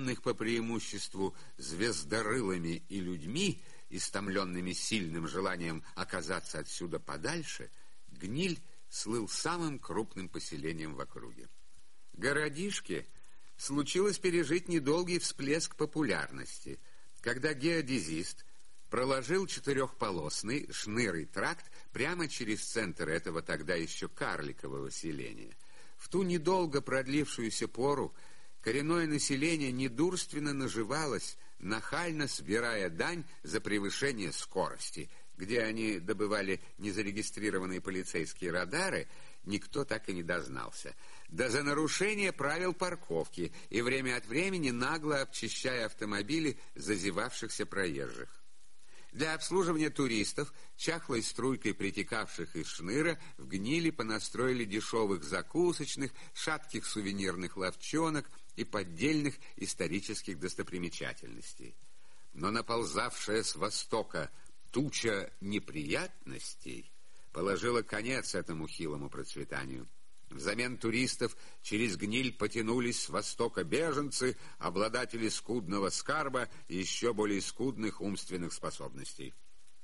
населенных по преимуществу звездорылыми и людьми, истомленными сильным желанием оказаться отсюда подальше, Гниль слыл самым крупным поселением в округе. Городишке случилось пережить недолгий всплеск популярности, когда геодезист проложил четырехполосный шнырый тракт прямо через центр этого тогда еще карликового селения. В ту недолго продлившуюся пору коренное население недурственно наживалось, нахально сбирая дань за превышение скорости. Где они добывали незарегистрированные полицейские радары, никто так и не дознался. Да за нарушение правил парковки и время от времени нагло обчищая автомобили зазевавшихся проезжих. Для обслуживания туристов, чахлой струйкой притекавших из шныра, в гнили понастроили дешевых закусочных, шатких сувенирных ловчонок и поддельных исторических достопримечательностей. Но наползавшая с востока туча неприятностей положила конец этому хилому процветанию – Взамен туристов через гниль потянулись с востока беженцы, обладатели скудного скарба и еще более скудных умственных способностей.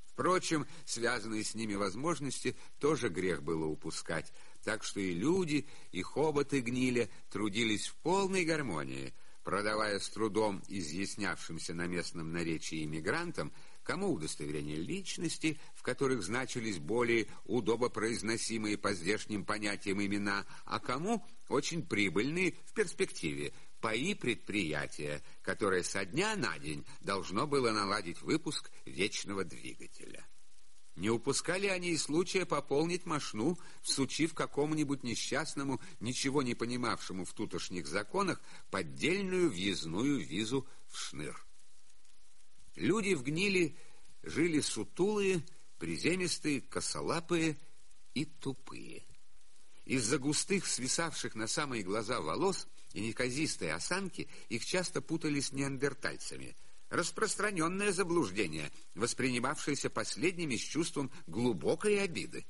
Впрочем, связанные с ними возможности тоже грех было упускать, так что и люди, и хоботы гниля трудились в полной гармонии, продавая с трудом изъяснявшимся на местном наречии иммигрантам кому удостоверение личности, в которых значились более удобопроизносимые по здешним понятиям имена, а кому очень прибыльные в перспективе паи предприятия, которое со дня на день должно было наладить выпуск вечного двигателя. Не упускали они и случая пополнить мошну, всучив какому-нибудь несчастному, ничего не понимавшему в тутошних законах, поддельную въездную визу в шныр. Люди в гнили жили сутулые, приземистые, косолапые и тупые. Из-за густых, свисавших на самые глаза волос и неказистой осанки их часто путали с неандертальцами. Распространенное заблуждение, воспринимавшееся последними с чувством глубокой обиды.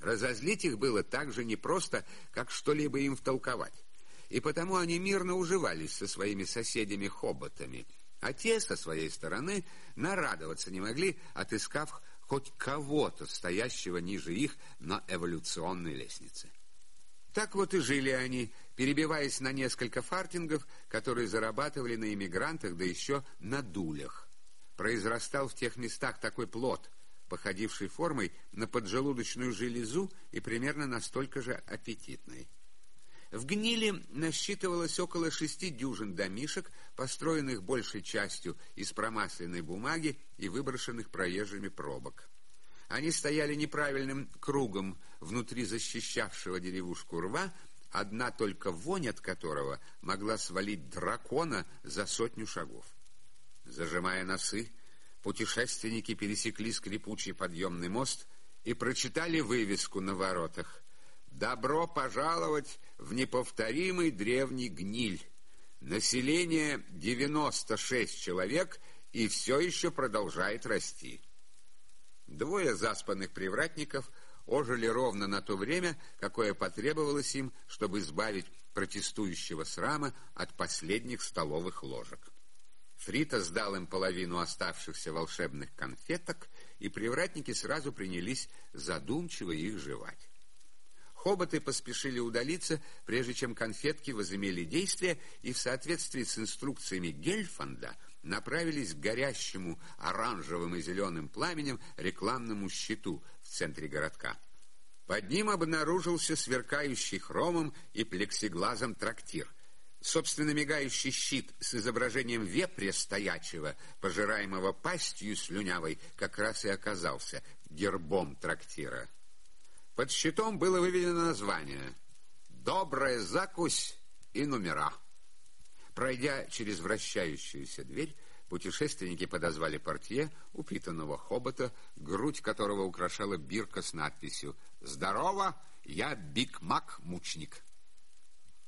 Разозлить их было так же непросто, как что-либо им втолковать. И потому они мирно уживались со своими соседями-хоботами – а те, со своей стороны, нарадоваться не могли, отыскав хоть кого-то, стоящего ниже их на эволюционной лестнице. Так вот и жили они, перебиваясь на несколько фартингов, которые зарабатывали на иммигрантах, да еще на дулях. Произрастал в тех местах такой плод, походивший формой на поджелудочную железу и примерно настолько же аппетитный. В гниле насчитывалось около шести дюжин домишек, построенных большей частью из промасленной бумаги и выброшенных проезжими пробок. Они стояли неправильным кругом внутри защищавшего деревушку рва, одна только вонь от которого могла свалить дракона за сотню шагов. Зажимая носы, путешественники пересекли скрипучий подъемный мост и прочитали вывеску на воротах Добро пожаловать в неповторимый древний гниль. Население 96 человек и все еще продолжает расти. Двое заспанных привратников ожили ровно на то время, какое потребовалось им, чтобы избавить протестующего срама от последних столовых ложек. Фрита сдал им половину оставшихся волшебных конфеток, и привратники сразу принялись задумчиво их жевать. Хоботы поспешили удалиться, прежде чем конфетки возымели действие, и в соответствии с инструкциями Гельфанда направились к горящему оранжевым и зеленым пламенем рекламному щиту в центре городка. Под ним обнаружился сверкающий хромом и плексиглазом трактир. Собственно, мигающий щит с изображением вепря стоячего, пожираемого пастью слюнявой, как раз и оказался гербом трактира. Под щитом было выведено название «Добрая закусь и номера». Пройдя через вращающуюся дверь, путешественники подозвали портье, упитанного хобота, грудь которого украшала бирка с надписью «Здорово, я Биг Мак Мучник».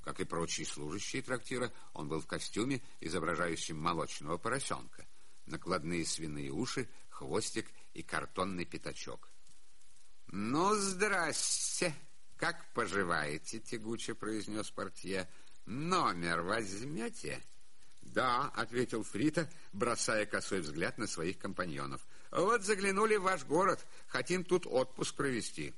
Как и прочие служащие трактира, он был в костюме, изображающем молочного поросенка, накладные свиные уши, хвостик и картонный пятачок. «Ну, здрасте! Как поживаете?» — тягуче произнес портье. «Номер возьмете?» «Да», — ответил Фрита, бросая косой взгляд на своих компаньонов. «Вот заглянули в ваш город, хотим тут отпуск провести».